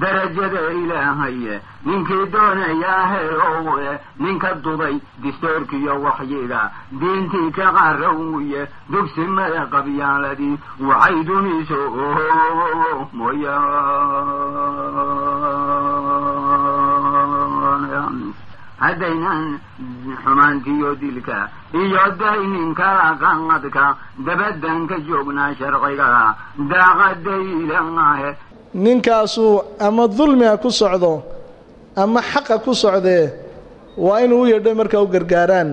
darajada ilaahaye ninkii doonayaa helowe ninka duday distoorkiyo waxyiga diintii ka qarawye dugsimada qabyaaladii waxay duniso mooyaan haddaynan xumaantiyo dilka. Iyo daynin kala qanqadka dabadan ka joognaa sharciga daaqadaylahe ninkaasuu ama dulmiga ku socdo ama xaqa ku socdee waa inuu u yedho markaa u gargaaraan.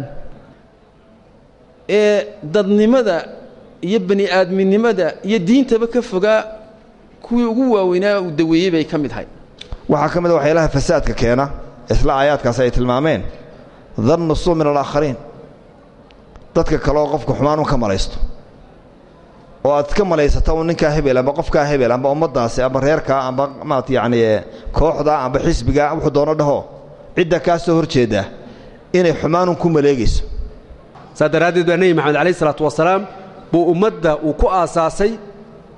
Ee dadnimada iyo bani aadminimada iyo diintaba ka fogaa kuwii ugu waaweynaa uu daweeyey bay ka mid ahay waxaa ka mid a waxyaalaha fasaadka keena isla aayaadkaasi ay tilmaameen dannu suu min alaakhariin dadka kale oo qofka xumaan un ka malaysto oo aad ka malaysata un ninkaa hebel amba qofkaa hebel amba ummaddaasi amba reerkaa amba maat yacni kooxda amba xisbiga wuxuu doono dhaho cidda kaa soo hor jeeda inay xumaanun ku maleegayso. Saas daraaddeed baa nebi maxamed calayh isalaatu wasalaam buu ummadda uu ku aasaasay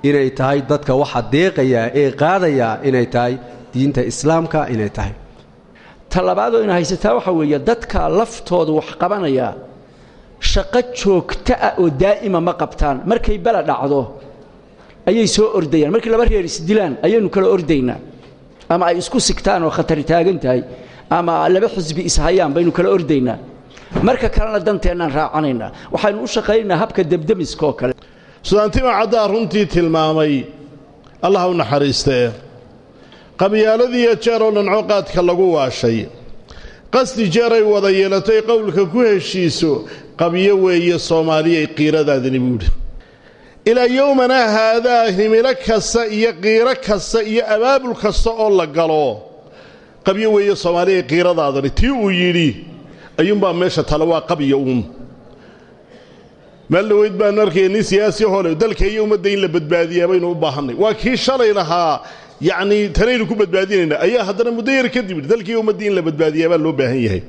inay tahay dadka waxa deeqayaa ee qaadayaa inay tahay diinta islaamka inay tahay. Ta labaadoo ina haysataa waxaa weeye dadka laftooda wax qabanaya shaqo joogto ah oo daa'ima ma qabtaan. Markay bala dhacdo ayay soo ordayaan. Markii laba reer isdilaan ayaynu kala ordaynaa. Ama ay isku sigtaan oo khatari taagan tahay ama laba xisbi ishayaan baynu kala ordaynaa. Marka kalena danteennaan raacanaynaa. Waxaynu u shaqaynaynaa habka debdemiska kale. Sudaantima caddaa runtii tilmaamay allah u naxariistee qabyaaladiiyo jeer oo dhanco qaadka lagu waashay. Qasdi jeeray wada yeelatay qowlka ku heshiiso qabyo weeye soomaaliyay qiiradaadani buudhi ilaa yowmanaa haadaa himilo kasta iyo qiiro kasta iyo abaabul kasta oo la galo qabyo weeye soomaaliyay qiiradaadani tii uu yidhi ayuunbaa meesha tale waa qabyo uun. Meel dhaweyd baanu arkaya nin siyaasi hole dalka iyo ummadda in la badbaadiyaa baynu u baahannay waa kii shalay lahaa yacnii tanaynu ku badbaadinaynaa ayaa haddana muddo yar kadib dalkii ummaddii in la badbaadiyaa baa loo baahan yahay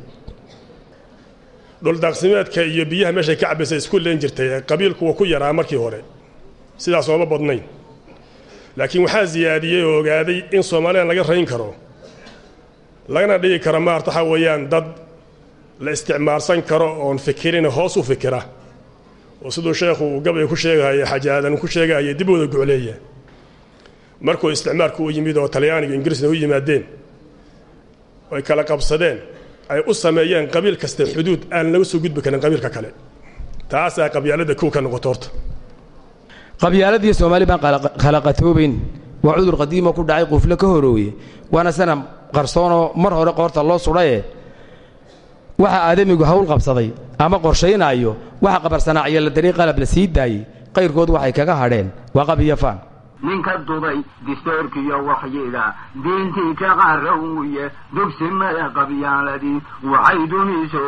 dhuldaaqsimeedka iyo biyaha meeshay ka cabbaysa isku leen jirtay qabiilku waa ku yaraa markii hore. Sidaas ooma badnayn. Laakiin waxaa siyaadiyey oo ogaaday in soomaaliyan laga rayn karo. Lagana dhigi karo maarta waxaa weeyaan dad la isticmaalsan karo oon fikirin hoos u fikira. Oo siduu sheekhu uu gabay ku sheegahaya xajaadan ku sheegahaya dib wada gocleeya markuu isticmaalku u yimid oo talyaaniga ingiriisna u yimaadeen ay kala qabsadeen ay u sameeyeen qabiil kasta xuduud aan laga soo gudbi karin qabiilka kale. Taasaa qabyaalada kow ka noqoto qabyaaladii soomaali baan khalaqatoobayn waa cudur qadiimo ku dhacay qufle ka horooye. Waana sana qarsoonoo mar hore qoorta loo sudhaye. Waxa aadamigu hawl qabsaday ama qorshaynaayo waxa qabarsanaaciyo la darii qalab la sii daayey qayrkood waxay kaga hadheen. Waa qabiyo faan ninka duday distoorkiyo waxyiga diintii ka qarawye dugsimada qabyaaladii waxay duniso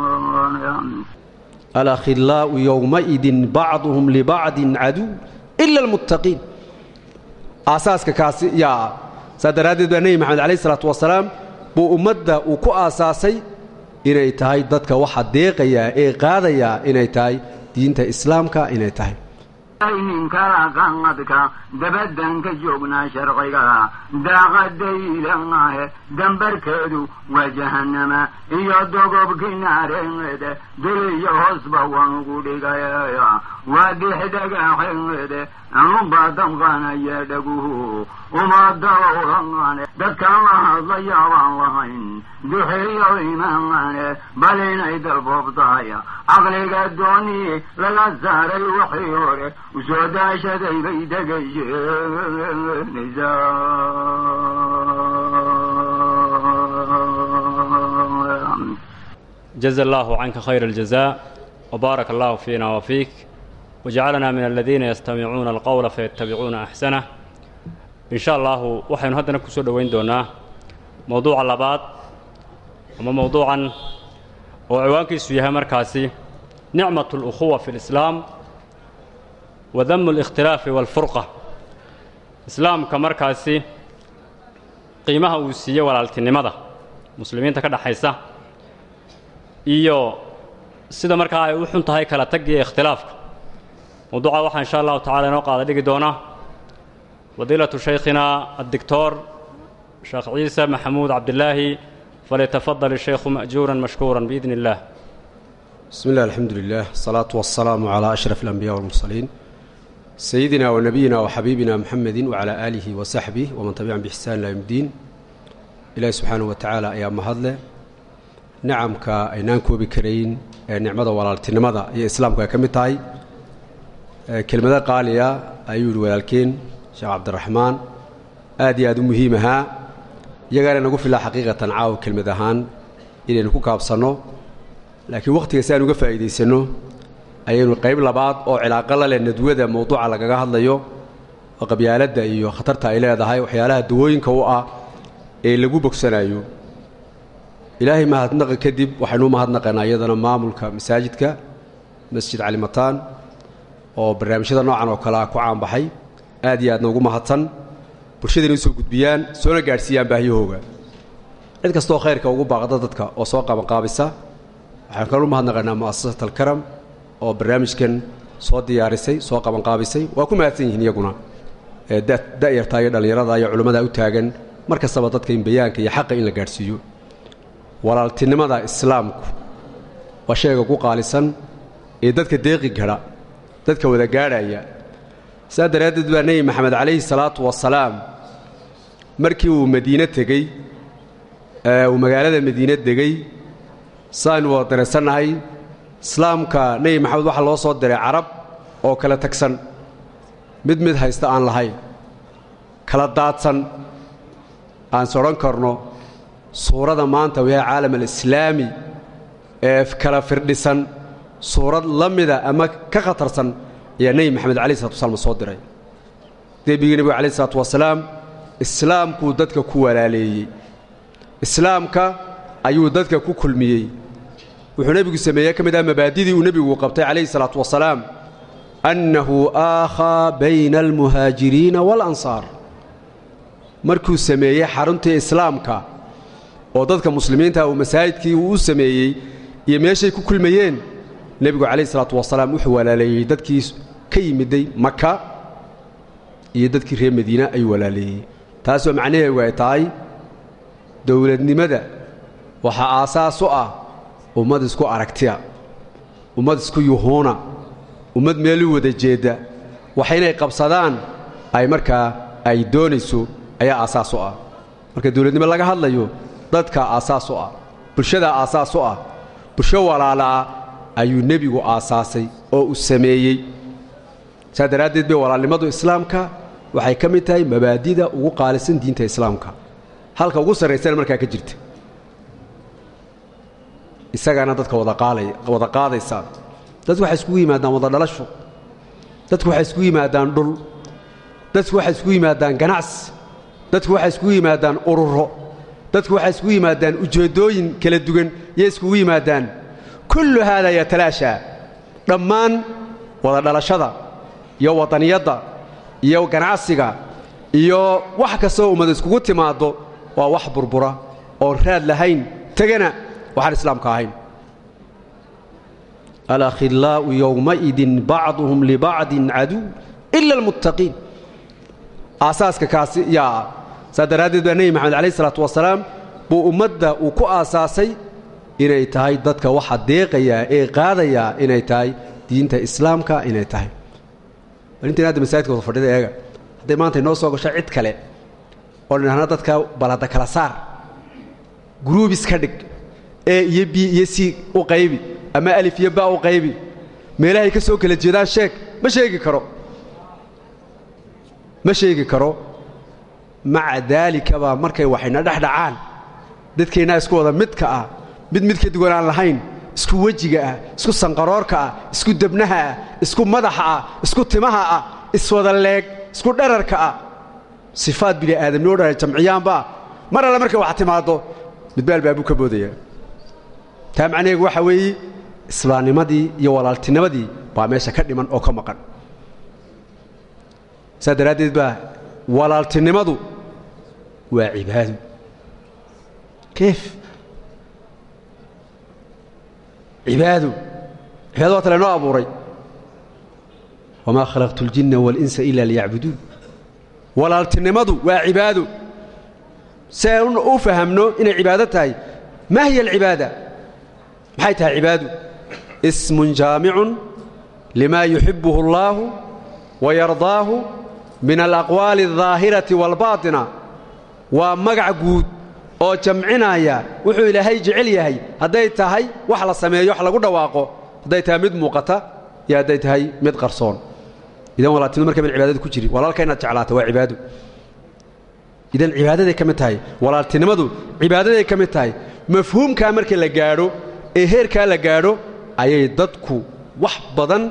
mooyaan alakhillaa'u yowmaidin bacduhum libacdin caduw ila almuttaqiin aasaaska kaasi yaa saa daraaddeed baa nebi maxamed calayh isalaatu wasalaam buu ummadda uu ku aasaasay inay tahay dadka waxa deeqayaa ee qaadayaa inay tahay diinta islaamka inay tahay. Aynin kala qanqadka dabadan ka joognaa sharciga. Daaqadaylahe dambarkeedu waa jahannama. Iyo dogobkii naareede duliyo hoosba dhigaya waa dixdagaxeede anubadabkaana yeedhaguhu umadaba uralane dadkaan la hadlaya baan lahayn duxeeyo imaanane bal inay dalboob tahay caqliga dooni laga saaray waxii hore u soo daashaday bay degayeenaysaa jaza allahu canka khayr aljaza wbaarak allahu fiina wa fiik من الذين يستمعون القول فيتبعون أحسنه إن شاء الله waxaynu haddana ku soo dhoweyn doonaa mowduuca labaad ama mowduucan oo ciwaankiisu yahay markaasi nicmaة الأkhuوة في الإسلام وdم الاkhtilaaف والfurqة islaamka markaasi qiimaha uu siiye walaaltinimada muslimiinta ka dhaxaysa iyo sida markaa ay u xun tahay kala taggiyo ikhtilaafka mawduuca waxaa insha allahu tacala inoo qaada dhigi doona. Fadiilatu shaykhinaa addictor sheekh ciise maxamuud cabdilaahi falytafadal ishaykhu ma'juuran mashkuuran biidni illaah bismi illah alxamdu lilah asalaatu wasalaamu calaa ashraf alambiya walmursaliin sayidina wa nabiyina wa wacalaa aalihi wa saxbih waman tabican bixsaan ila ilaahi subxaanahu wa tacaala ayaa mahadleh nacamka aynaan koobi karayn ee nicmada walaaltinimada iyo islaamku ay ka mid tahay. Eh, kelmada qaaliya ayuu yihi walaalkeen sheekh cabdiraxmaan aad iyo aad u muhiim ahaa iyagaana nagu filaa xaqiiqatan caawa kelmad ahaan inaynu ku kaabsanno. Laakiin wakhtiga si aan uga faa'iidaysanno ayaynu qayb labaad oo cilaaqo la leh nadwada mawduuca lagaga hadlayo oo qabyaaladda iyo khatarta ay leedahay waxyaalaha dawooyinka u ah ee lagu bogsanayo. Ilaahay mahadnaqa kadib waxaynuu mahadnaqaynaa iyadana maamulka masaajidka masjid calimataan oo barnaamijyada noocan oo kale ah ku caanbaxay aad iyo aadna ugu mahadsan. Bulshadayna u soo gudbiyaan soona gaadhsiiyaan baahiyahooga. Cid kastooo khayrka ugu baaqda dadka oo soo qabanqaabisa waxaan kaloo u mahadnaqaynaa mu'asasat alkaram oo barnaamijkan soo diyaarisay soo qabanqaabisay. Waa ku mahadsan yihiin iyaguna ee da'yarta iyo dhallinyarada iyo culimmada u taagan. Mar kastaba dadka in bayaanka iyo xaqa in la gaadhsiiyo. Walaaltinimada islaamku waa shayga ku qaalisan ee dadka deeqi gadha dadka wada gaadhaya. Saa daraaddeed baa nebi maxamed calayhi salaatu wasalaam markii uu madiine tegey uu magaalada madiine degey saaynu wada dareensannahay islaamka nebi maxamed waxaa loo soo diray carab oo kala tagsan. Mid mid haysta aan lahayn kala daadsan aan is karno suurada maanta wayaa caalam alislaami ee kala firdhisan suurad la mida ama ka khatarsan ayaa nebi maxamed calayi salatu wasalaam soo diray. Debigii nebigu calayi isalaatu wasalaam islaamkuu dadka ku walaaleeyey. Islaamka ayuu dadka ku kulmiyey. Wuxuu nebigu sameeyey ka mid ah mabaadidii uu nebigu qabtay calayhi salaatu wasalaam annahu aakhaa bayna almuhaajiriina waalansaar markuu sameeyey xaruntii islaamka oo dadka muslimiinta uu masaajidkii uu u sameeyey iyo meeshay ku kulmayeen nebigu calayhi salaatu wasalaam wuxuu walaaleeyey dadkii ka yimiday maka iyo dadkii reer madiina ayuu walaaleeyey. Taasoo macnaheegu ay tahay dowladnimada waxaa aasaas u ah ummad isku aragtiya ummad isku yuhuuna ummad meelu wada jeedda waxa inay qabsadaan ay markaa ay doonayso ayaa aasaas u ah. Marka dowladnimo laga hadlayo dadka aasaas u ah bulshadaa aasaas u ah bulsho walaalaa ayuu nebigu aasaasay oo uu sameeyey. Saa daraaddeed bay walaalnimadu islaamka waxay ka mid tahay mabaadida ugu qaalisan diinta islaamka. Halka ugu sarraysana markaa ka jirta. Isagaana dadka wada qaadaysaa dadku waxay iskugu yimaadaan wada dhalasho. Dadku waxay iskugu yimaadaan dhul. Dadku waxay iskugu yimaadaan ganacsi. Dadku waxay iskugu yimaadaan ururo. Dadku waxay iskugu yimaadaan ujeeddooyin kala duwan. Yay iskugu yimaadaan kullu haadaa yatalaashaa dhammaan wada dhalashada iyo wadaniyadda iyo ganacsiga iyo wax kastoo ummad iskugu timaaddo waa wax burbura oon raad lahayn. Tegana waxaan islaamka ahayn. Alakhillaa'u yowmaidin bacduhum libacdin caduw ila almuttaqiin aasaaska kaasi yaa ah saa daraaddeed baa nebi maxamed calayh isalaatu wasalaam buu ummadda uu ku aasaasay inay tahay dadka waxa deeqayaa ee qaadayaa inay tahay diinta islaamka inay tahay. Arintan hadda masaajidka wada fadhida eega. Hadday maanta inoo soo gasho cid kale oo dhinahna dadka balada kala saar gruubis ka dhig e iyo b iyo c u qaybi ama alif iyo ba u qaybi meelahay ka soo kala jeedaan sheeg ma sheegi karo. Ma sheegi karo. Maca daalikabaa markay waxayna dhex dhacaan dadkeennaa isku wada midka ah mid mid ka lahayn isku wejiga ah isku sanqaroorka ah isku debnaha ah isku madaxa ah isku timaha ah iswada leeg isku dherarka ah. Sifaad bini aadamnimo dhan jamciyaanbaa mar alle markay wax timaaddo midbaal baabuu ka boodaya taa macnaheegu waxa weeye islaamnimadii iyo walaaltinimadii baa meesha ka dhiman oo ka maqan. Saa daraaddeed baa walaaltinimadu waa cibaado keef cibaado cibaado waa tale noo abuuray wamaa khalaqtu اljinna waاlinsa ila liyacbuduun walaaltinimadu waa cibaado si aan u fahamno inay cibaado tahay ma hiya alcibaada maxay tahay cibaadu ismun jaamicun lima yuxibuhu اllaahu wayardaahu min alaqwaali الظaahirati wاlbaaطina waa magac guud oo jamcinaya wuxuu ilaahay jecel yahay. Hadday tahay wax la sameeyo wax lagu dhawaaqo. Hadday tahay mid muuqata iyo hadday tahay mid qarsoon. Idan walaaltinimadu marka mid cibaadada ku jiri walaalka inaad jeclaata waa cibaado idan cibaadaday ka tahay walaaltinimadu cibaadaday ka mid tahay mafhuumkaa marka la gaadho ee heerkaa la gaadho ayay dadku wax badan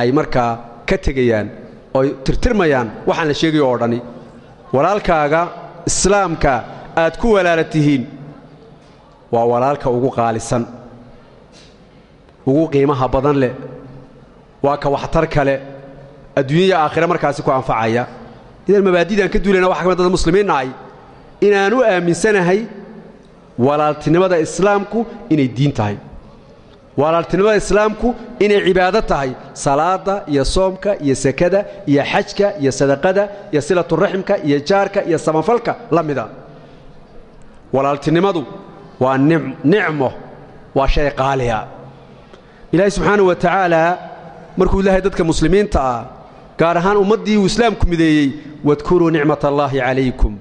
ay markaa ka tegayaan ooy tirtirmayaan waxaan la sheegayo oo dhani walaalkaaga islaamka aad ku walaala tihiin waa walaalka ugu qaalisan ugu qiimaha badan leh waa ka waxtar kale. Adduunyaya aakhire markaasi ku anfacaya. Idan mabaadidaan ka duulayna waxa ka mid dad muslimiinna ay inaan u aaminsanahay walaaltinimada islaamku inay diin tahay. Walaaltinimada islaamku inay cibaado tahay. Salaada iyo soomka iyo sekada iyo xajka iyo sadaqada iyo silaturaximka iyo jaarka iyo samafalka la mida walaaltinimadu waa nicmo waa shay qaaliya. Ilaahay subxaana wa tacaala markuu ilaahay dadka muslimiinta ah gaar ahaan ummaddii uu islaamku mideeyey wadkuruu nicmat allaahi calaykum.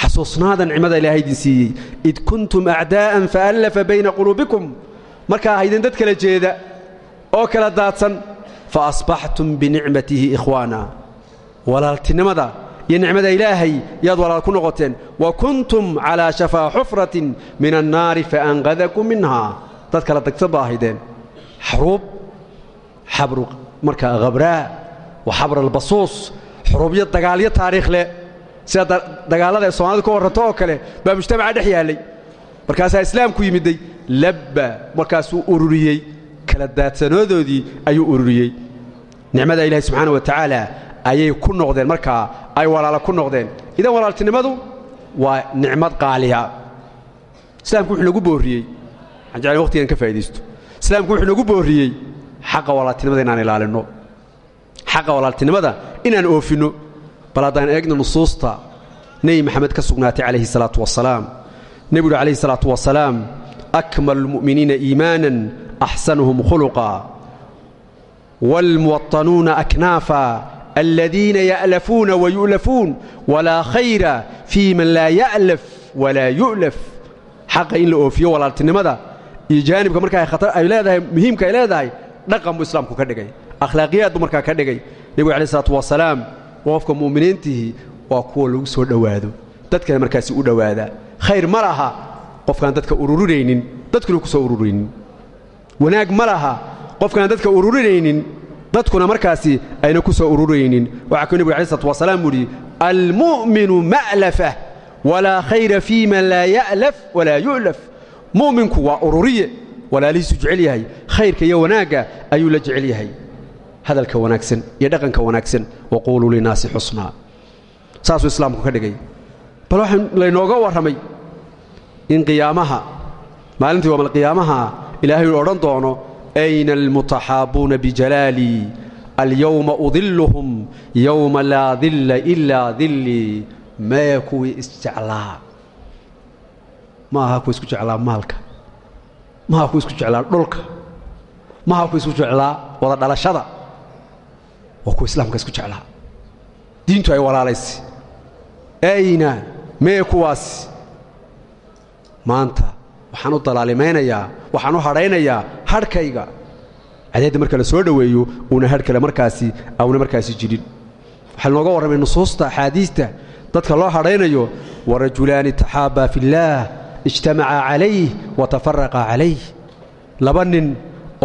Xasuusnaada nicmada ilaahay idin siiyey. Id kuntum acdaa'an faallafa bayna quluubikum. Markaa ahaydeen dad kala jeeda oo kala daadsan fa asbaxtum binicmatihi ikhwaana. Walaaltinimada iyo nicmada ilaahay yaad walaal ku noqoteen. Wa kuntum calaa shafaa xufratin min annaari faanqadakum minhaa dad kala dagsan ba ahaydeen. Xaruub xabru markaa khabraa wa xabr albasuus xuruubyo dagaalyo taariikh leh sida dagaallada ee soomaalidu ka warranto oo kale baa mujtamaca dhex yaallay markaasaa islaamku yimiday labba markaasuu ururiyey. Kala daadsanadoodii ayuu ururiyey. Nicmada ilaahi subxaana wa tacaala ayay ku noqdeen. Markaa ay walaalo ku noqdeen. Idan walaaltinimadu waa nicmad qaaliya. Islaamku wuxuu nagu boorriyey waxaan jeclay waqtigan ka faa'idaysto islaamku wuxuu nagu boorriyey xaqa walaaltinimada inaan ilaalinno xaqa walaaltinimada inaan oofinno bal haddaan eegno nusuusta nebi maxamed ka sugnaatay calayhi salaatu wasalaam. Nebigu uhi calayhi salaatu wasalaam akmalu lmu'miniina iimaanan axsanuhum khuluqa waalmuwaطanuuna aknaafa aladiina ya'lafuuna wayu'lafuun walaa khayra fii man laa ya'laf walaa yu'laf xaqa in la oofiyo walaaltinimada iyo jaanibka markaa ay leedahay muhiimka ay leedahay dhaqan buu islaamku ka dhigay akhlaaqiyaad buu markaa ka dhigay nebigu alai isalaatu wasalaam qofka mu'miniintihi waa kuwa lagu soo dhowaado dadkana markaasi u dhowaada khayr ma laha qofkaan dadka ururinaynin dadkuna ku soo ururaynin wanaag ma laha qofkaan dadka ururinaynin dadkuna markaasi ayna ku soo ururaynin. Waxaa kuu nebigu alai slatu wasalaam yidhi almu'minu ma'lafa walaa khayra fii man laa ya'laf walaa yu'laf. Mu'minku waa ururiye walaalihiisu jecel yahay khayrka iyo wanaagga ayuu la jecel yahay. Hadalka wanaagsan iyo dhaqanka wanaagsan waquuluu linaasi xusnaa saasuu islaamku ka dhigay. Bal waxaa laynooga warramay in qiyaamaha maalintii waamalqiyaamaha ilaahay uu odhan doono ayna almutaxaabuuna bijalaalii alyowma udilluhum yowma laa dilla ilaa dillii mee kuwii isjeclaa ma aha kuwa isku jeclaa maalka ma aha kuwa isku jeclaa dhulka ma aha kuwa isku jeclaa wada dhalashada waa kuwa islaamka isku jeclaa diintu ay walaalaysi ayna mee kuwaas maanta waxaan u dalaalimaynayaa waxaan u hadhaynayaa hadhkayga cadeedda marka la soo dhoweeyo uuna hadh kale markaasi auna markaasi jirin waxaa lanooga warramay nusuusta axaadiista. Dadka loo hadhaynayo warajulaani taxaabaa fillaah ijtamacaa calayh wa tafaraqaa calayh. Laba nin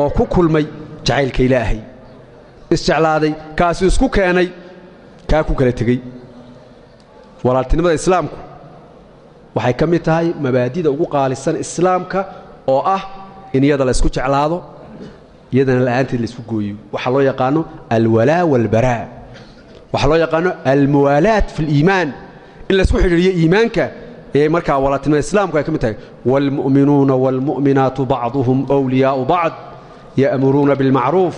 oo ku kulmay jacaylka ilaahay. Isjeclaaday kaasuu isku keenay kaa ku kala tegey walaaltinimada islaamku waxay ka mid tahay mabaadida ugu qaalisan islaamka oo ah in iyada la ysku jeclaado iyadana la'aanteed la isku gooyo waxaa loo yaqaano alwalaa waalbaraa waxaa loo yaqaano almuwaalaat fi اliimaan in laysku xidhiiriyo iimaanka ayay markaa walaaltinimada islaamku ay ka mid tahay wاlmu'minuuna wاlmu'minaatu bacduhum أwliyaau bacd ya'muruuna biاlmacruuf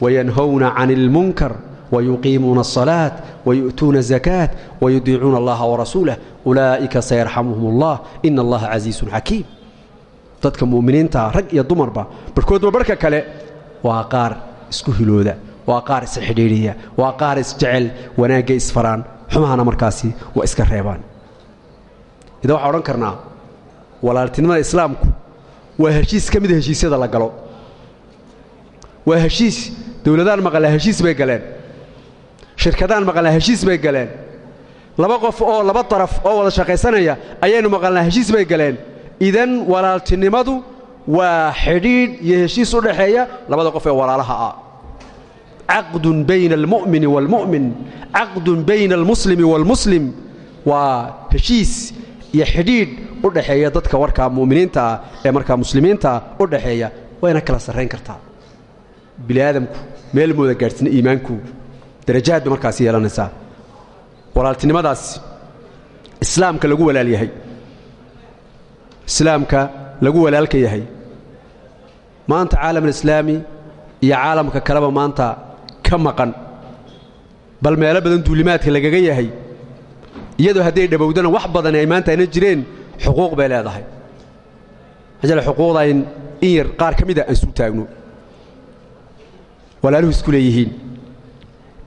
wayanhowna cani اlmunkar wayuqiimuuna الصalaaة wayu'tuuna الزakaaة wayudiicuuna allaha warasuulah ulaa'ika sayarxamuhum اllah ina allaha casiisun xakiim dadka mu'miniinta rag iyo dumarba. Barhkoodba barhka kale waa qaar isku hilooda waa qaar isxidhiidhiya waa qaar isjecel wanaagga isfaraan xumahana markaasi waa iska reebaan. Idan waxaan odhan karnaa walaaltinimada islaamku waa heshiis ka mida heshiisyada la galo. Waa heshiis dowladaan maqalaa heshiis bay galeen shirkadaan maqalnaa heshiis bay galeen. Laba qof oo laba daraf oo wada shaqaysanaya ayaynu maqalnaa heshiis bay galeen idan walaaltinimadu waa xidhiidh iyo heshiis u dhaxeeya labada qof ee walaalaha ah. Caqdun bayna almu'mini waalmu'min caqdun bayna almuslimi waalmuslim waa heshiis iyo xidhiidh u dhaxeeya dadka warkaa mu'miniinta ah ee markaa muslimiinta u dhaxeeya wayna kala sarrayn kartaa. Bini aadamku meel mooda gaadhsina iimaanku darajaad bay markaasi yeelanaysaa. Walaaltinimadaas islaamka lagu walaal yahay islaamka lagu walaalka yahay. Maanta caalamulislaami iyo caalamka kaleba maanta ka maqan. Bal meelo badan duulimaadka lagaga yahay iyadoo hadday dhowowdana wax badan ay maanta ayna jireen xuquuq bay leedahay. Ajale xuquuqda in yar qaar ka mida aan suu taagno. Walaaluhu isku leeyihiin.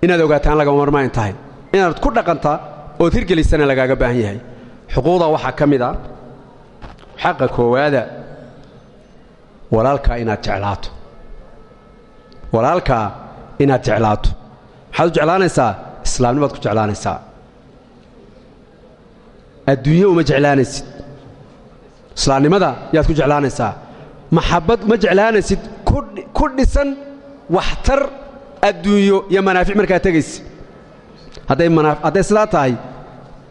Inaad ogaataan lagama marmaan tahay. Inaad ku dhaqantaa ood hirgelisana lagaaga baahan yahay. Xuquuqda waxaa ka mid a xaqa koowaada walaalkaa inaad jeclaato. Walaalkaa inaad jeclaato. Maxaad u jeclaanaysaa? Islaamnimaad ku jeclaanaysaa. Adduunye uma jeclaanaysid. Islaamnimada yaad ku jeclaanaysaa. Maxabbad uma jeclaanaysid. Ku dhisan waxtar adduunyo iyo manaafic markaa tegaysa hadday sidaa tahay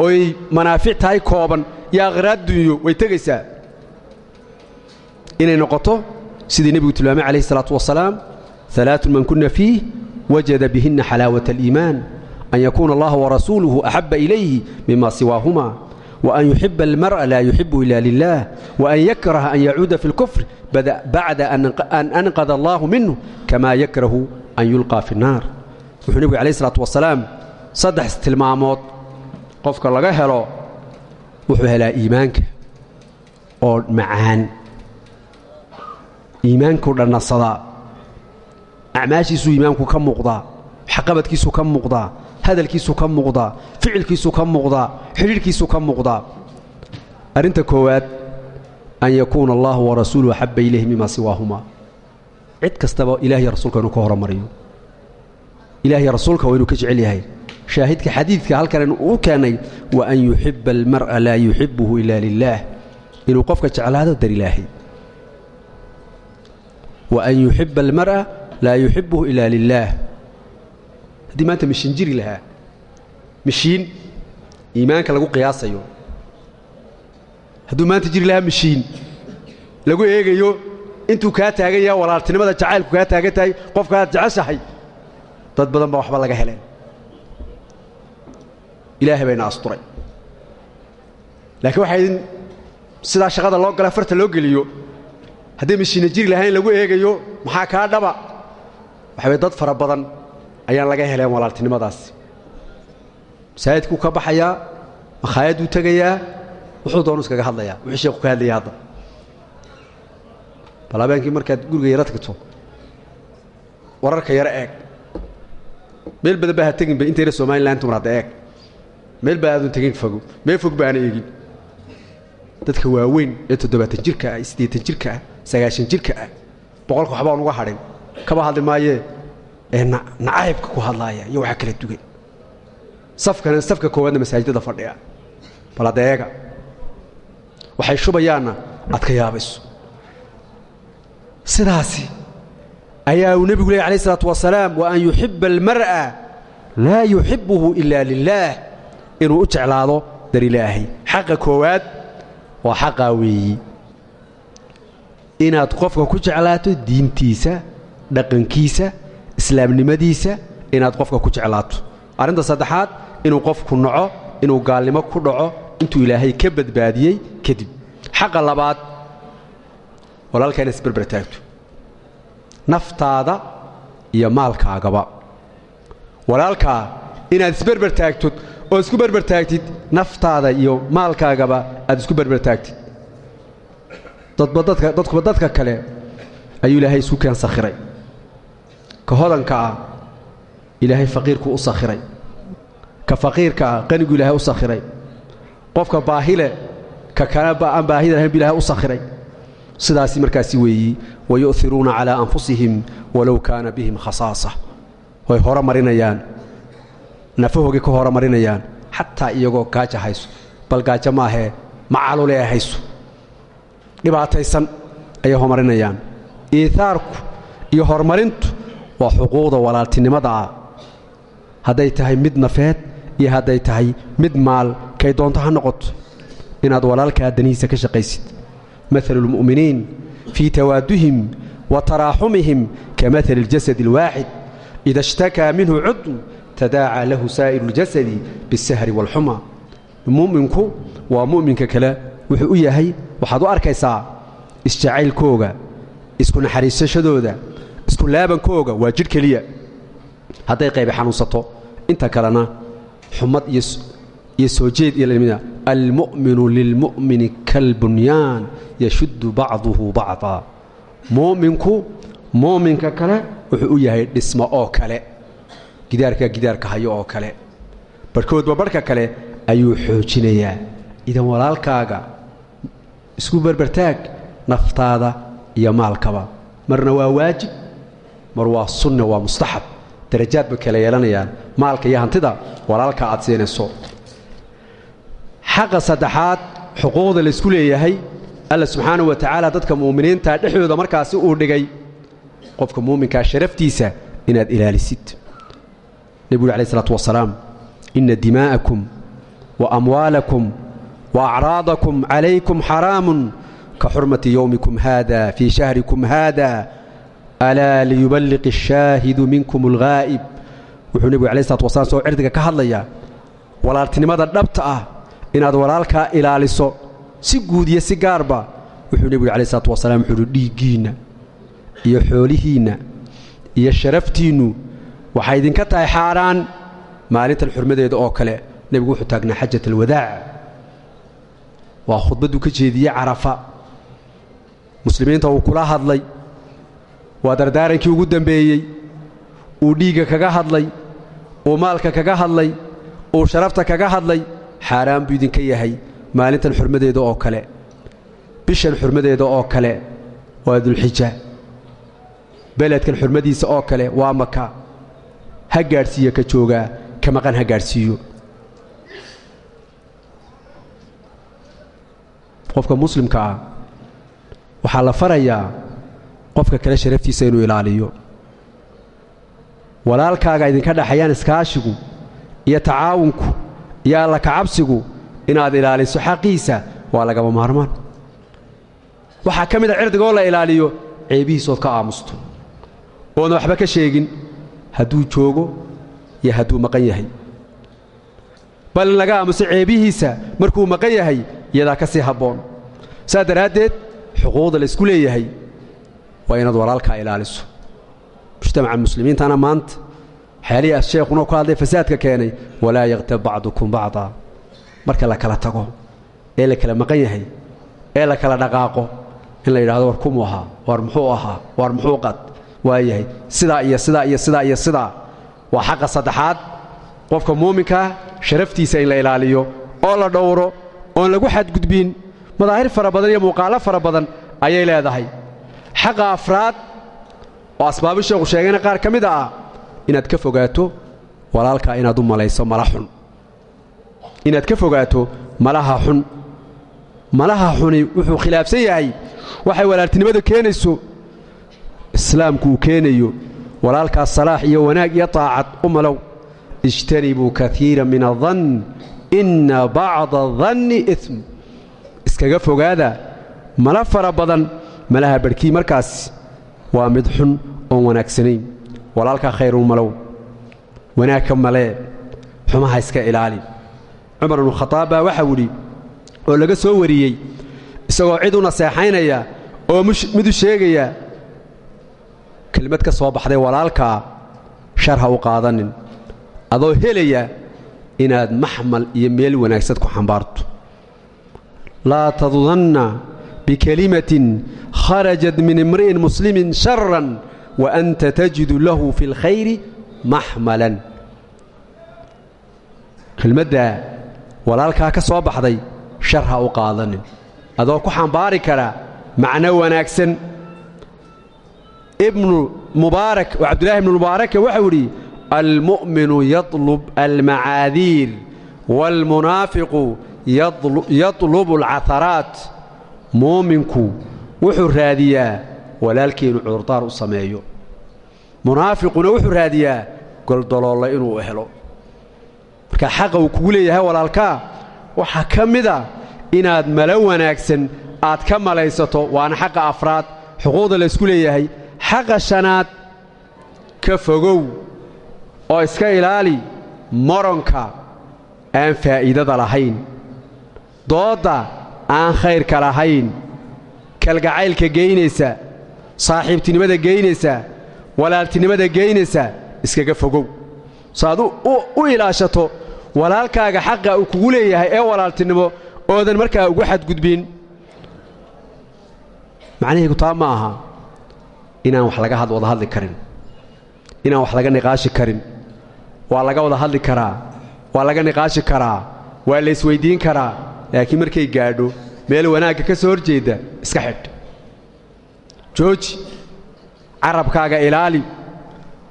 oy manaafic tahay kooban iyo akhraad dunyo way tegaysaa inay noqoto sidii nebigu tilmaamay calayhi salaatu wasalaam alaatun man kuna fiih wajada bihinna xalaawat aliimaan an yakuuna allaha warasuuluhu axabba ilayhi mima siwaahuma waan yuxiba almar'a laa yuxibu ila lilah waan yakraha an yacuuda fi اlkufr bacda an anqada allahu minhu kama yakrahu an yulqaa fi اnnaar wuxuu nebigu alayh isalaatu wasalaam saddex tilmaamood qofka laga helo wuxuu helaa iimaanka oo macaan iimaankuu dhannasadaa acmaashiisuu iimaanku ka muuqdaa xaqabadkiisuu ka muuqdaa hadalkiisuu ka muuqdaa ficilkiisuu ka muuqdaa xidhiidhkiisuu ka muuqdaa. Arrinta koowaad an yakuuna allahu warasuuluhu axabba ilayhi mima siwaahuma. Cid kastaba ilahiy rasuulka inuu ka horomariyo ilahiy rasuulka waa inuu ka jecel yahay. Shaahidka xadiidka halkan uu keennay wa an yuxibba almar'a laa yuxibbuhu ila lilaah inuu qofka jeclaado dar ilaahay wa an yuxibba almar'a laa yuxibbuhu ila lilaah haddii maanta mishiin jiri lahaa mishiin iimaanka lagu qiyaasayo hadduu maanta jiri lahaa mishiin lagu eegayo intuu kaa taagan yaha walaaltinimada jacaylku kaa taagan tahay qofkaaad jeceshahay dad badan baa waxba laga heleen. Ilaahay bayna asturay. Laakiin waxay idin sidaa shaqada loo gala farta loo geliyo hadday mishiina jiri lahayn lagu eegayo maxaa kaa dhaba? Waxa way dad fara badan ayaan laga heleen walaaltinimadaasi masaajidkuu ka baxayaa makhaayaduu tegayaa wuxuu doonu iskaga hadlayaa. Wuxuu sheeku ka hadlaya hadda. Bal habeenkii markaad guriga yaro tagto wararka yaro eeg. Meel badan baa ha teginba intayna somalilan tumar hadda eeg. Meel baa aadun tegin fogo meel fog ba aana eegin. Dadka waaweyn ee toddobaatan jirka ah siddeetan jirka ah sagaashan jirka ah boqolka waxbaan uga hadhin. Kaba hadli maayee ee nacaybka ku hadlaaya iyo waxaa kala dugan safkana safka koowaadna masaajidada fadhiya. Bal hadda eega waxay shubayaanna aad ka yaabayso. Sidaasi ayaa uu nebigu leey alayh isalaatu wasalaam wa an yuxibba almar'a laa yuxibbuhu ila lilaah inuu u jeclaado dar ilaahay. Xaqa koowaad waa xaqaa weeyi inaad qofka ku jeclaato diintiisa dhaqankiisa islaamnimadiisa inaad qofka ku jeclaato. Arrinta saddexaad inuu qofku naco inuu gaalnimo ku dhaco intuu ilaahay ka badbaadiyey kadib. Xaqa labaad walaalkaa inaad isberber taagto. Naftaada iyo maalkaagaba. Walaalkaa inaad isberber taagtod oo isku berber taagtid naftaada iyo maalkaagaba aad isku berber taagtid dadkuba dadka kale ayuu ilaahay isu keen sakhiray. Ka hodanka ah ilaahay faqiirku u sakhiray. Ka faqiirka ah qanigu ilaahay u sakhiray. Qofka baahile ka kale aan baahida lahayn bu ilahay u sakhiray. Sidaasi markaasi weeyi wayu'iruuna calaa anfusihim walow kaana bihim khasaasa. Way hore marinayaan nafahoogay ka hore marinayaan xataa iyagoo gaaja hayso. Bal gaajo maahee macalule ay hayso dhibaataysan ayay horumarinayaan iihaarku iyo horumarintu waa xuquuqda walaaltinimada ah hadday tahay mid nafeed iyo hadday tahay mid maal kay doonto ha noqoto inaad walaalkaa danihiisa ka shaqaysid maalu lmu'miniin fii tawaaduhim wa taraaxumihim ka maali اljasad اlwaaxid ida ishtakaa minhu cudun tadaacaa lahu saa'iru اljasadi biاsahri wاlxuma mu'minku waa mu'minka kale wuxuu u yahay waxaad u arkaysaa isjacaylkooga isku naxariisashadooda isku laabankooga waa jidh keliya. Hadday qaybi xanuunsato inta kalena xumad iyo soo jeed iyo lamida almu'minu lilmu'mini kalbunyaan yashuddu bacduhu bacdaa mu'minku mu'minka kale wuxuu u yahay dhismo oo kale gidaarkaa gidaarka hayo oo kale. Barhkoodba barhka kale ayuu xoojinayaa. Idan walaalkaaga isku berbertaag naftaada iyo maalkaba. Marna waa waajib mar waa sunna waa mustaxab. Darajaad bay kala yeelanayaan. Maalka iyo hantida walaalka aad siinayso xaqa saddexaad xuquuqda laysku leeyahay. Alla subxaanahu wa tacaala dadka mu'miniinta dhexdooda markaasi uu dhigay. Qofka muuminkaa sharaftiisa inaad ilaalisid. Nebigu uri alai isalaatu wasalaam inna dimaa'akum wa amwaalakum wa acraadakum calaykum xaraamun ka xurmati yowmikum haada fii shahrikum haada alaa liyuballiq ashaahidu minkum alghaa'ib wuxuu nebigu alai slatu wasalaam soo cirdiga ka hadlayaa walaaltinimada dhabta ah inaad walaalkaa ilaaliso si guud iyo si gaarba wuxuu nebigu alai slatu wasalaam wuxuu uhi dhiiggiinna iyo xoolihiinna iyo sharaftiinnu waxay tahay xaaraan maalintan xurmadeeda oo kale nebigu wuxuu waa khudbadduu ka jeediyey carafa. Muslimiinta uu kula hadlay. Waa dardaarankii ugu dembeeyey uu dhiigga kaga hadlay. Uu maalka kaga hadlay. Uu sharafta kaga hadlay. Xaaraan buu idinka yahay maalintan xurmadeeda oo kale. Bishan xurmadeeda oo kale. Waa dulxija beledkan xurmadiisa oo kale waa maka ha gaadhsiiyo ka joogaa. Ka maqan ha gaadhsiiyo qofka muslimka ah waxaa la farayaa qofka kale sharaftiisa inuu ilaaliyo. Walaalkaaga idinka dhexayaan iskaashigu iyo tacaawunku iyo alla kacabsigu inaad ilaaliso xaqiisa waa lagaba maarmaan. Waxaa ka mid a cirdigoo la ilaaliyo ceebihiisood ka aamusto. Oodna waxba ka sheegin hadduu joogo iyo hadduu maqan yahay. Bal in laga aamuso ceebihiisa markuu maqan yahay iyadaa ka sii habboon. Saas daraaddeed xuquuqda la isku leeyahay waa inaad walaalkaa ilaaliso. Mujtamaca muslimiintana maanta waxyaalihii asheekhuna ku hadlay fasaadka keenay walaa yaktab bacdukum bacdaa marka la kala tago ee la kala maqan yahay ee la kala dhaqaaqo in la yidhahdo war kumuu ahaa war muxuu ahaa war muxuu qad waayahay. Sidaa iyo sidaa iyo sidaa iyo sidaa. Waa xaqa saddexaad. Qofka muuminkaa sharaftiisa in la ilaaliyo oo la dhowro oon lagu xadgudbin madaahir fara badan iyo muuqaallo fara badan ayay leedahay. Xaqa afraad oo asbaabi sheekhu sheegayna qaar ka mid ah inaad ka fogaato walaalkaa inaad u malayso mala xun. Inaad ka fogaato malaha xun. Malaha xuni wuxuu khilaafsan yahay waxay walaaltinimada keenayso islaamku uu keenayo walaalkaas salaax iyo wanaag iyo taacad u malow. Ijtanibuu kaiira min adann inna bacda adanni ism iskaga fogaada mala fara badan malaha barhkii markaas waa mid xun oon wanaagsanayn. Walaalkaa khayrun malow wanaagka malee xumaha iska ilaali. Cumar ibnu khadaab baa waxau idhi oo laga soo wariyey isagoo cid u naseexaynaya oo mid u sheegaya kelmad ka soo baxday walaalkaa shar ha u qaadanin adoo helaya inaad maxmal iyo meel wanaagsan ku xambaarto. Laa tadudanna bikelimatin kharajat min imri'in muslimin sharan wa anta tajidu lahu fi اlkhayri maxmalan kelmaddaa walaalkaa ka soo baxday shar ha u qaadanin adoo ku xambaari kara macno wanaagsan. Ibnu mubaarak oo cabdullahi ibnu mubaaraka waxau idhi almu'minu yaطlub almacaadiir waalmunaafiqu yatlubu alcaharaat muuminku wuxuu raadiyaa walaalkii inuu cudurdaar u sameeyo munaafiquna wuxuu raadiyaa goldoloolla inuu helo marka xaqa uu kugu leeyahay walaalkaa waxaa ka mida inaad malo wanaagsan aad ka malaysato waana xaqa afraad xuquuqda laysku leeyahay xaqa shanaad ka fogow oo iska ilaali moronka aan faa'iidada lahayn doodda aan khayrka lahayn kalgacaylka geynaysa saaxiibtinimada geynaysa walaaltinimada geynaysa iskaga fogow. Saaad u ilaashato walaalkaaga xaqa uu kugu leeyahay ee walaaltinimo oodan markaa ugu xadgudbin macnaheegu taa ma aha inaan wax laga wada hadli karin inaan wax laga niqaashi karin waa laga wada hadli karaa. Waa laga niqaashi karaa. Waa la isweyddiin karaa. Laakiin markay gaadho meel wanaagga ka soo horjeedda iska xidh. Jooji carabkaaga ilaali.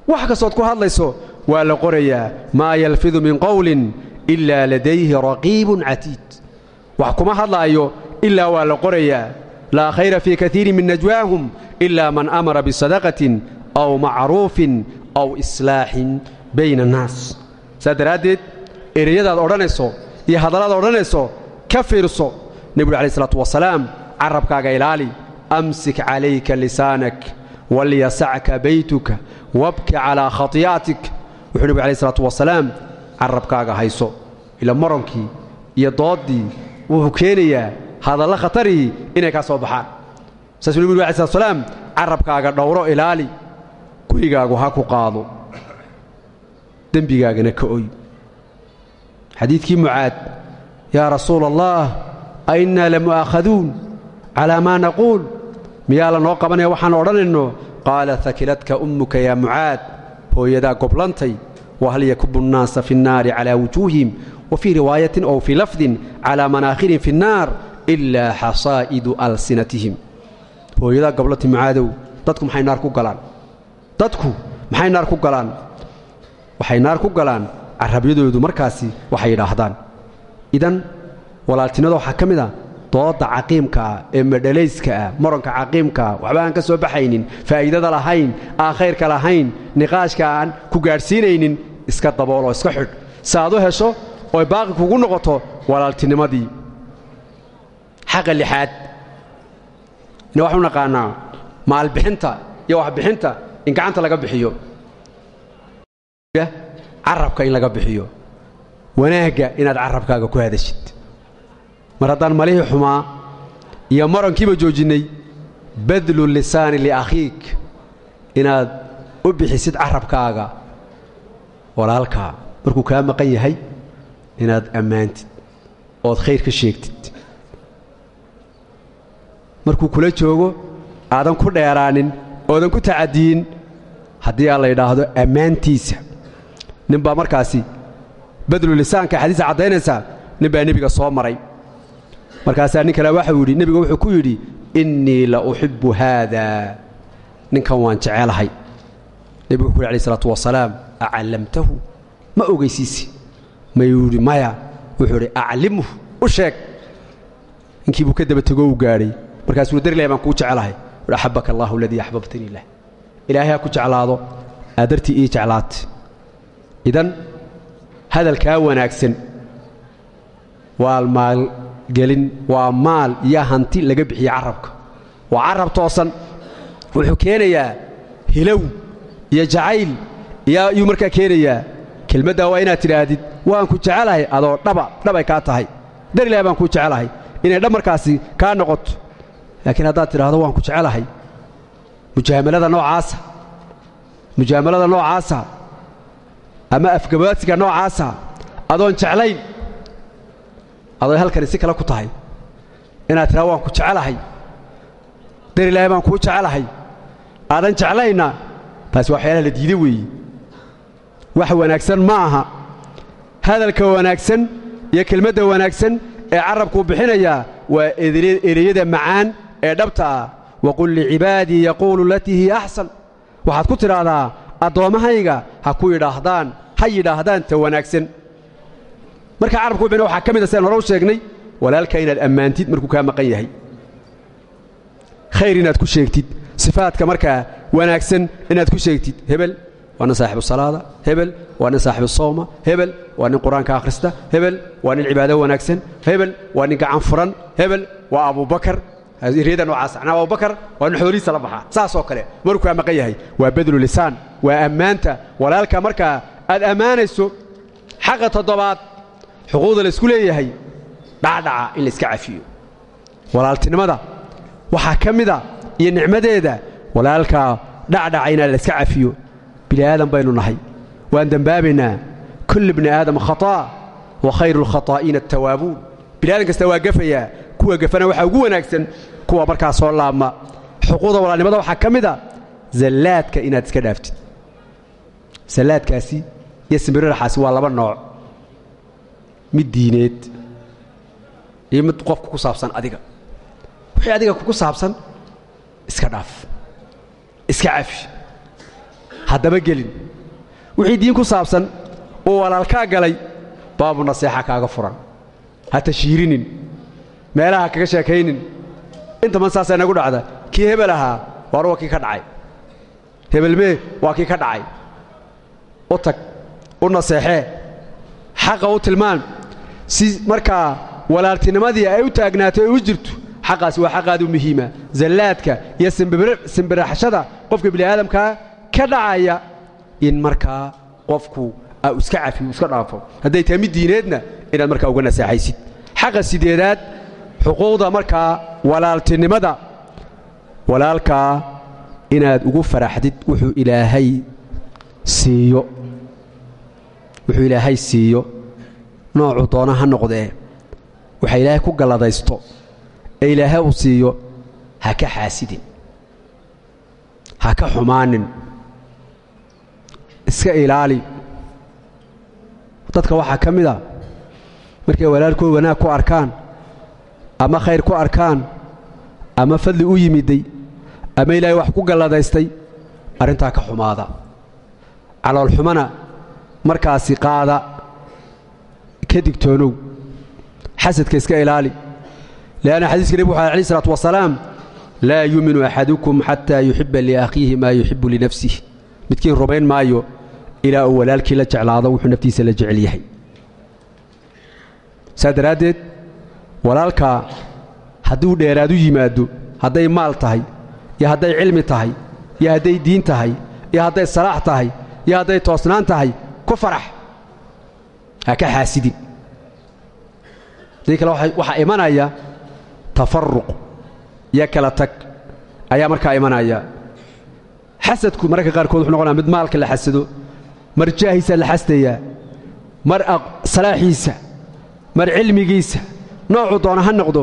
Wax kastood ku hadlayso waa la qorayaa. Maa yalfidu min qowlin ilaa ladayhi raqiibun catiid. Wax kuma hadlaayo ilaa waa la qorayaa. Laa khayra fii kaiirin min najwaahum ilaa man amara bisadaqatin aw macruufin aw islaaxin bayna annaas saas daraaddeed ereyadaad odhanayso iyo hadalladaad odhanayso ka fiirso nebigu alai isalaatu wasalaam carabkaaga ilaali amsik calayka lisaanak walyasacka baytuka wabki calaa khati'atik wuxuu nebigu alai isalaatu wasalaam carabkaaga hayso ila moronkii iyo dooddii wuxuu keenayaa hadalla khatarihii inay kaa soo baxaan. Saasuu nebigu alai slatu wasalaam carabkaaga dhowro ilaali gurigaagu ha ku qaado dembigaagana ka oy. Xadiidkii mucaad yaa rasuula allah a innaa lamu'aakhaduun calaa maa naquul. Miyaa la noo qabanaya waxaan odhanayno. Qaala hakiladka ummuka yaa mucaad hooyadaa goblantay wahal yakubu nnaasa fi nnaari calaa wujuuhihim wa fii riwaayatin ow fii lafdin calaa manaakhirihim fi nnaar ilaa xasaa'idu alsinatihim. Hooyadaa goblantay mucaadow dadku maxay naar ku galaan? Dadku maxay naar ku galaan waxay naar ku galaan carabyadoodu markaasi waxay yidhaahdaan. Idan walaaltinimada waxaa ka mid a doodda caqiimkaah ee madhalayska ah moronka caqiimkaah waxba aan ka soo baxaynin faa'iidada lahayn aan khayrka lahayn niqaashka aan ku gaadhsiinaynin iska dabooloo iska xidh. Si aad u hesho oy baaqi kugu noqoto walaaltinimadii xaqa lixaad. Ina waxu naqaannaa maalbixinta iyo waxbixinta in gacanta laga bixiyo carabka in laga bixiyo. Wanaagga inaad carabkaaga ku hadashid. Mar haddaan malihii xumaa iyo marankiiba joojinnay badlu lisaani liakhiik inaad u bixisid carabkaaga walaalkaa markuu kaa maqan yahay inaad ammaantid ood khayr ka sheegtid. Markuu kula joogo aadan ku dheeraanin oodan ku tacadiyin haddii aan la yidhaahdo ammaantiisa nin baa markaasi badlu xadiisa caddaynaysaa nin baa nebiga soo maray. Markaasaa nin kale waxau yidhi nebiga wuxuu ku yidhi innii la uxibbu haada ninkan waan jecelahay. Nebigu wuxu yhi alay isalaatu wasalaam acallamtahu? Ma ogeysiisi. Mayuu yidhi maya. Wuxuu idhi aclimhu u sheeg. Ninkii buu ka daba tego u gaadhay. Markaasuu dar ilahi baan kuu jecelahay. Wuhi axabaka allahu aladii axbabtanii lah ilaahay ha ku jeclaado. Aad dartii ii jeclaate idan hadalkaa wanaagsan waa maalgelin waa maal iyo hanti laga bixiye carabka. Waa carab toosan wuxuu keenayaa hilow iyo jacayl iyuu markaa keenayaa kelmaddaa waa inaad tidhaahdid waan ku jecelahay adoo dhaba dhabay kaa tahay. Dar baan kuu jecelahay inay dhab markaasi kaa noqoto. Laakiin haddaad tidhaahdo waan ku jecelahay. Mujaamalada noocaasa mujaamalada noocaasa ama afgabaadsiga noocaasa adoon jeclayn. Adoy halkani si kale ku tahay. Inaad tiraa waan ku jecelahay dar ilaahay baan kuu jecelahay aadan jeclayna taasi waxyaalaha la diida weeye wax wanaagsan ma aha. Hadalka wanaagsan iyo kelmadda wanaagsan ee carabkuu bixinayaa waa ereyada macaan ee dhabta ah. Waqul licibaadii yaquulu latii hiya axsan waxaad ku tidhaahdaa addoommahayga ha ku yidhaahdaan ha yidhaahdaan ta wanaagsan. Marka carabku bixina waxaa ka mid a sidaan hore u sheegnay walaalka inaad ammaantid markuu kaa maqan yahay. Khayr inaad ku sheegtid sifaadka markaa wanaagsan inaad ku sheegtid. Hebel waa nin saaxibu salaada. Hebel waa nin saaxibu sawma hebel waa nin qur'aanka akhrista. Hebel waa nin cibaado wanaagsan. Hebel waa nin gacan furan. Hebel waa abubakar riyada noocaas anaa abubakar waa nin xoolihiisa la baxaa. Saasoo kale markuu kaa maqan yahay waa badlu lisaan waa ammaanta. Walaalka markaa aad ammaanayso xaqa toddobaad xuquuqda laysku leeyahay dhacdhaca in layska cafiyo. Walaaltinimada waxaa ka mida iyo nicmadeeda walaalkaa dhacdhaca inaa layska cafiyo. Bini aadan baynu nahay. Waan dembaabaynaa kullu bni aadam khataa wa khayru lkhataa'iina attawaabuun. Bini aadan kasta waa gafayaa kuwa gafana waxaa ugu wanaagsan kuwa markaa soo laabma. Xuquuqda walaalnimada waxaa ka mida zallaadka inaad iska dhaaftid. Zallaadkaasi iyo simbiriraxaasi waa laba nooc. Mid diineed iyo mid qofku ku saabsan adiga. Wixii adiga kugu saabsan iska dhaaf iska cafi haddaba gelin. Wixii diin ku saabsan uu walaalkaa galay baabu naseexa kaaga furan. Ha tashiirinin meelaha kaga sheekaynin. Inta man saasaa inagu dhacda kii hebel ahaa waar waa kii ka dhacay? Hebelmee waa kii ka dhacay? U tag u naseexee xaqa u tilmaan. Si markaa walaaltinimadii ay u taagnaato ay u jirto xaqaasi waa xaqaadu muhiima. Zallaadka iyo simbiraxashada qofka bini'aadamkaa ka dhacaya in markaa qofku iska cafiyo iska dhaafo. Hadday tahay mid diineedna inaad markaa uga naseexaysid. Xaqa sideedaad xuquuqda markaa walaaltinimada. Walaalkaa inaad ugu faraxdid wuxuu ilaahay siiyo wuxuu ilaahay siiyo noocuu doona ha noqdee. Waxa ilaahay ku galladaysto ee ilaahay uu siiyo ha ka xaasidin ha ka xumaanin. Iska ilaali. Dadka waxaa ka mid a markay walaalkood wanaag ku arkaan ama khayr ku arkaan ama fadli u yimiday ama ilaahay wax ku galladaystay arrintaa ka xumaada. Caloolxumana markaasi qaada ka digtoonow xasadka iska ilaali. Leanna xadiiska nebigu wuxu alay isalaatu wasalaam laa yuuminu axadukum xataa yuxibba liakhiihi maa yuxibbu linafsih midkiin rumayn maayo ilaa uu walaalkii la jeclaado wuxuu naftiisa la jecel yahay. Saa daraaddeed walaalkaa hadduu dheeraadu yimaado hadday maal tahay iyo hadday cilmi tahay iyo hadday diin tahay iyo hadday salaax tahay iyo hadday toosnaan tahay ku farax. Ha ka xaasidin dii kale waxaa imanaya tafaruq iyo kala tag. Ayaa markaa imanaya. Xasadku mararka qaarkood wuxuu noqonaya mid maalka la xasado mar jaahiisa la xasdayaa mar salaaxiisa mar cilmigiisa noocuu doona ha noqdo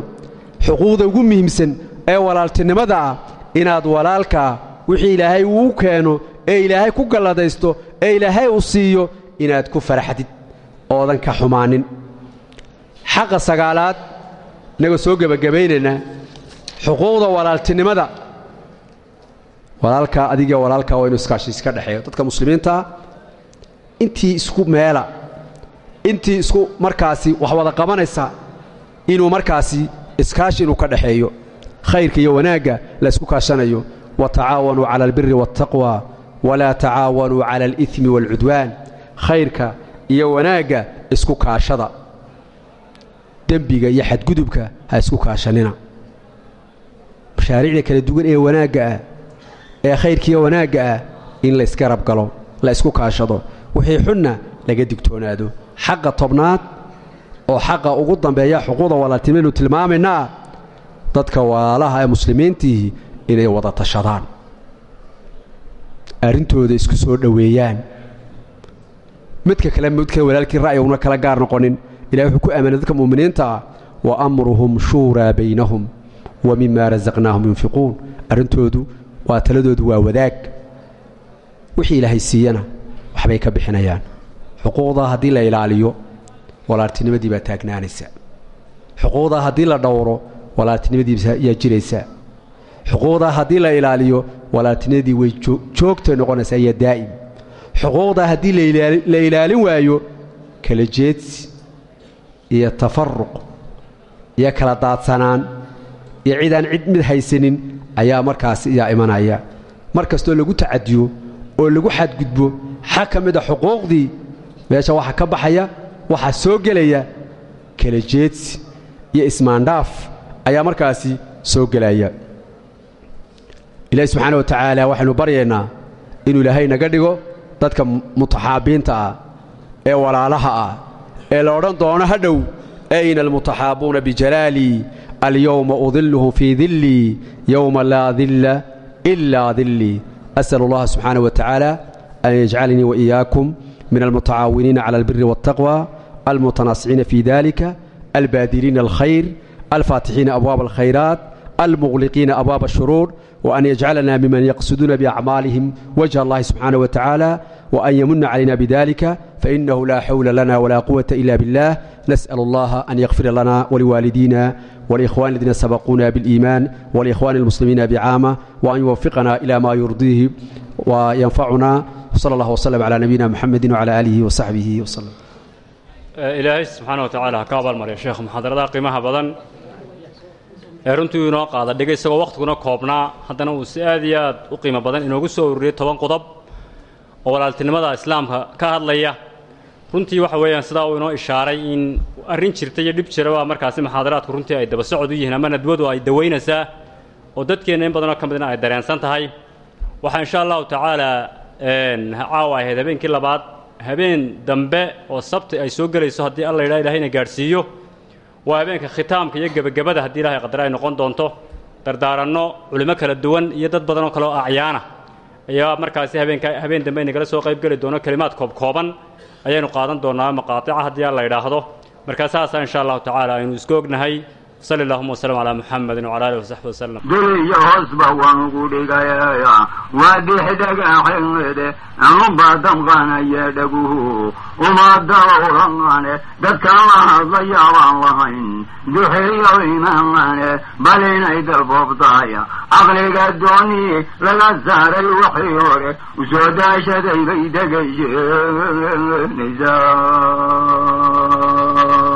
xuquuqda ugu muhiimsan ee walaaltinimada ah inaad walaalkaa wixii ilaahay uu keeno ee ilaahay ku galladaysto ee ilaahay uu siiyo inaad ku faraxdid oodan ka xumaanin. Xaqa sagaalaad innagoo soo gebagabaynaynaa xuquuqda walaaltinimada. Walaalkaa adiga walaalkaa waa inu iskaashi iska dhexeeyo dadka muslimiintaa intii isku meela intii isku markaasi wax wada qabanaysa inuu markaasi iskaashi inuu ka dhexeeyo khayrka iyo wanaagga la isku kaashanayo. Watacaawanuu cala albiri waاltaqwa walaa tacaawanuu cala alidmi waalcudwaan khayrka iyo wanaagga isku kaashada. Dembiga iyo xadgudubka ha isku kaashanina. Mashaariicda kala duwan ee wanaagga ah ee khayrkiiyo wanaagga ah in la iska rabgalo la isku kaashado wixii xunna laga digtoonaado. Xaqa tobnaad oo xaqa ugu dambeeya xuquuqda walaaltinimanu tilmaamaynaa dadka walaalaha ee muslimiintiihi inay wada tashadaan arrintooda isku soo dhoweeyaan. Midka kale midka walaalkii ra'yiguna kala gaar noqonin ilahay wuxuu ku aaminay dadka mu'miniinta ah wa amruhum shuuraa baynahum wa mima rasaqnaahum yunfiquun. Arrintoodu waa taladoodu waa wadaag. Wixii ilaahay siiyana waxbay ka bixinayaan. Xuquuqdaa haddii la ilaaliyo walaaltinimadii baa taagnaanaysa. Xuquuqdaa haddii la dhowro walaaltinimadii yaa jiraysa xuquuqdaa haddii la ilaaliyo walaaltinimadii way joogtay noqonaysaa iyo daa'im. Xuquuqdaa haddii la ilaalin waayo kala jeedsi iyo tafaruq iyo kala daadsanaan iyo cid aan cid mid haysanin ayaa markaasi iyaa imanaya. Mar kastoo lagu tacadiyo oo lagu xadgudbo xa ka mid a xuquuqdii meesha waxaa ka baxaya waxaa soo gelaya kala jeedsi iyo ismaandhaaf ayaa markaasi soo gelaya ilaahi subxaana wa tacaala waxaynu baryaynaa inuu ilaahay naga dhigo dadka mutaxaabiinta ah ee walaalaha ah ee la odhan doono ha dhow ayna almutaxaabuuna bijalaalii alyowma udilluhum fii dillii yowma laa dilla ilaa dillii as'al allaha subxaana wa tacaala an yajcalnii waiyaakum min almutacaawiniina cala albiri waاltaqwa almutanaasiciina fii dalika albaadiliina alkhayr alfaatixiina abwaab alkhayraat almuqliqiina abwaaba shuruur waan yajcalana miman yaqsuduuna biacmaalihim wajha allahi subxaanah watacaala waan yamuna calayna bidalika fainahu laa xawla lana walaa quwata ila billah nas'al allaha an yakfira lana waliwaalidiina walikhwani aladiina sabaquuna biliimaan walikhwani almuslimiina bicaama waan yuwafiqana ila ma yurdiihi wayanfacuna sala allah wslm cala nabiyina muxamedi wcala aalihi wasaxbihi wslm ilaahay subxaana wa tacaala ha ka sheekh muxaadarada qiimaha badan ee runtuu inoo qaada dhigay isagoo wakhtiguna koobnaa. Haddana uu si aad iyo aad u qiimo badan inoogu soo ururiyey toban qodob oo walaaltinimada islaamka ka hadlaya. Runtii waxa weeyaan sidaa uu inoo ishaaray in arrin jirta iyo dhib jira waa markaasi muxaadaraadku runtii ay daba socod u yihiin ama nadwadu ay dawaynaysaa oo dadkeenna in badanoo ka midna ay dareensan tahay. Waxaa insha allahu tacaala caawa ahayd habeenkii labaad. Habeen dambe oo sabti ay soo gelayso haddii alla yidhaha ilahayna gaadhsiiyo waa habeenka khitaamka iyo gebagabada haddii ilahay qadar ay noqon doonto dardaaranno culimo kala duwan iyo dad badan oo kale oo acyaana. Ayaa markaasi habeenka habeen dambe inagala soo qayb geli doono kelimaad koobkooban. Ayaynu qaadan doonaa maqaatica haddii alla yidhaahdo. Markaa saasaa insha allahu tacaala aynu isku ognahay sali allahuma wasalam calaa muxamedin wcala alihi wasaxbi wasalam diliyo hoosba waan ugu dhigaya waa dhixdhagaxeede anuba damqanaya dhaguhu umada urangane dadkaan la hadlaya baan lahayn duxeeyo imaamane bal inay dalboobtaya caqliga dooni laga saaray waxii hore u soo daashaday bay degayenaysaa